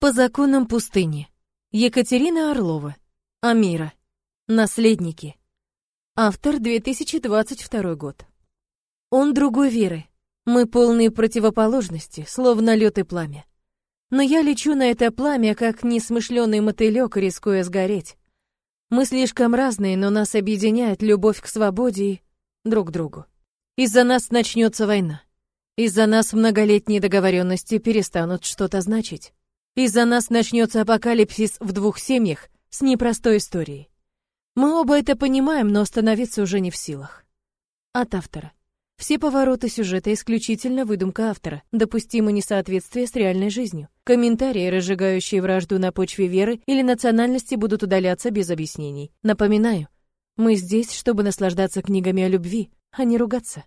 По законам пустыни. Екатерина Орлова. Амира. Наследники. Автор 2022 год. Он другой веры. Мы полные противоположности, словно лед и пламя. Но я лечу на это пламя, как несмышленый мотылек, рискуя сгореть. Мы слишком разные, но нас объединяет любовь к свободе и друг другу. Из-за нас начнется война. Из-за нас многолетние договоренности перестанут что-то значить. Из-за нас начнется апокалипсис в двух семьях с непростой историей. Мы оба это понимаем, но остановиться уже не в силах. От автора. Все повороты сюжета исключительно выдумка автора, допустимо несоответствие с реальной жизнью. Комментарии, разжигающие вражду на почве веры или национальности, будут удаляться без объяснений. Напоминаю, мы здесь, чтобы наслаждаться книгами о любви, а не ругаться.